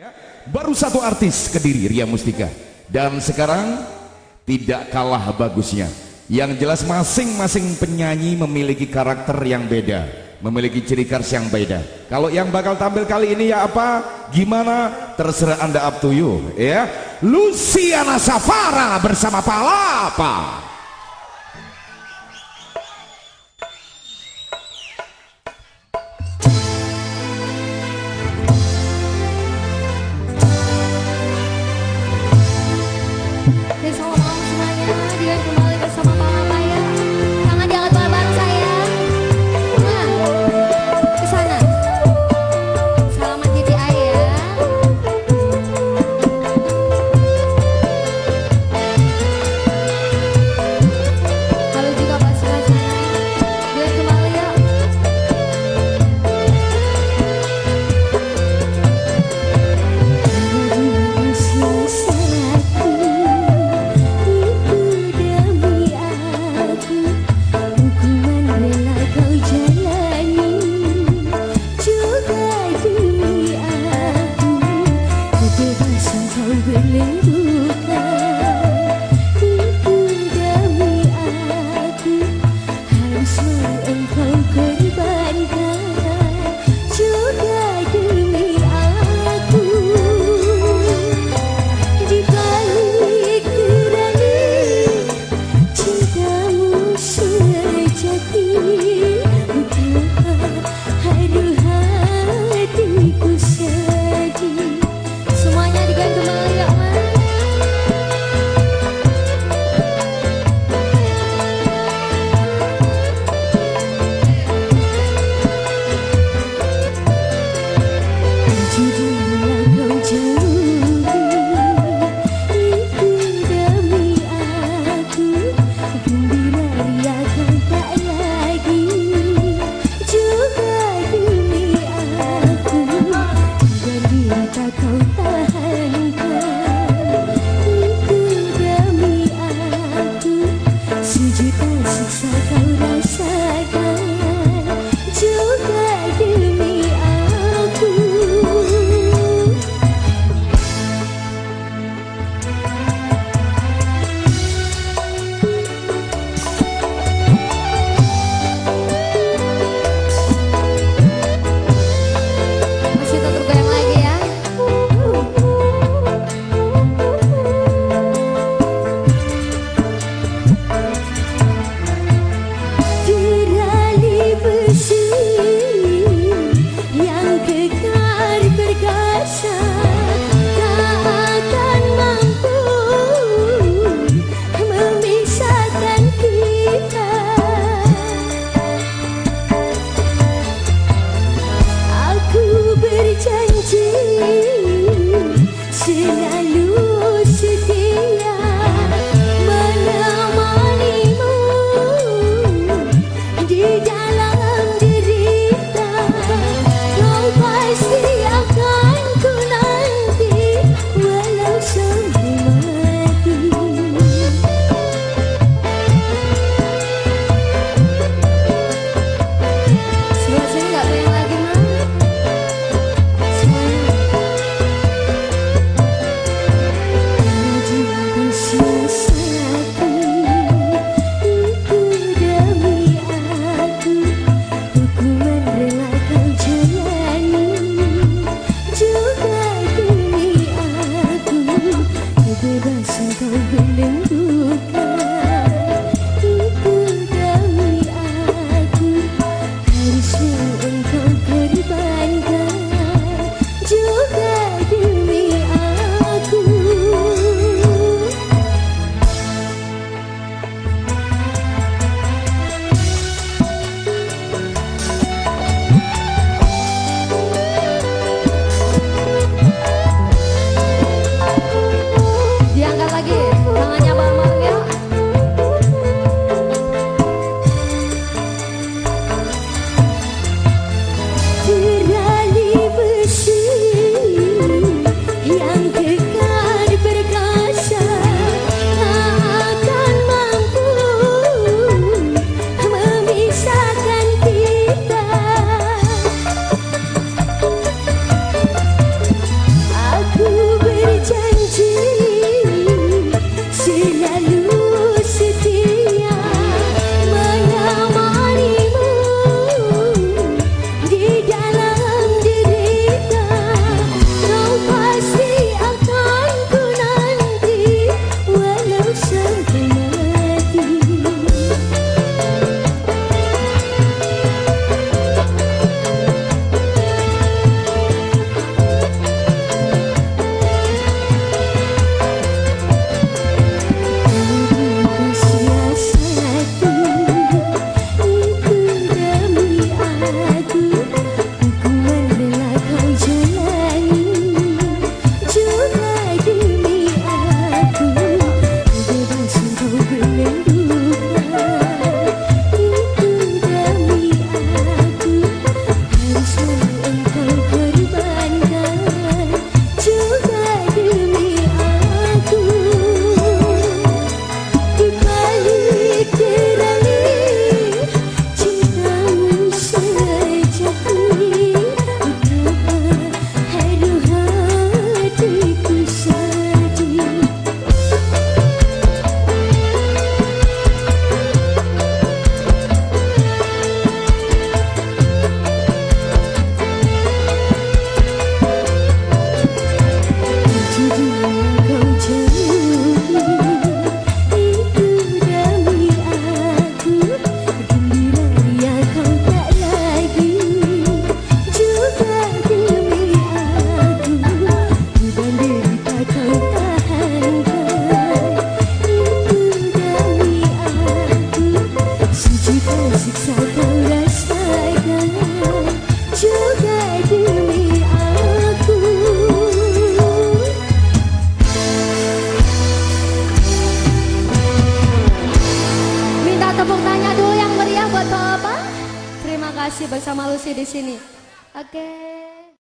Ya, baru satu artis Kediri Ria Mustika dan sekarang tidak kalah bagusnya. Yang jelas masing-masing penyanyi memiliki karakter yang beda, memiliki ciri khas yang beda. Kalau yang bakal tampil kali ini ya apa? Gimana? Terserah Anda up to you, ya. Luciana Safara bersama Palapa. 心头冷 đợi. Di sini. Oke. Okay.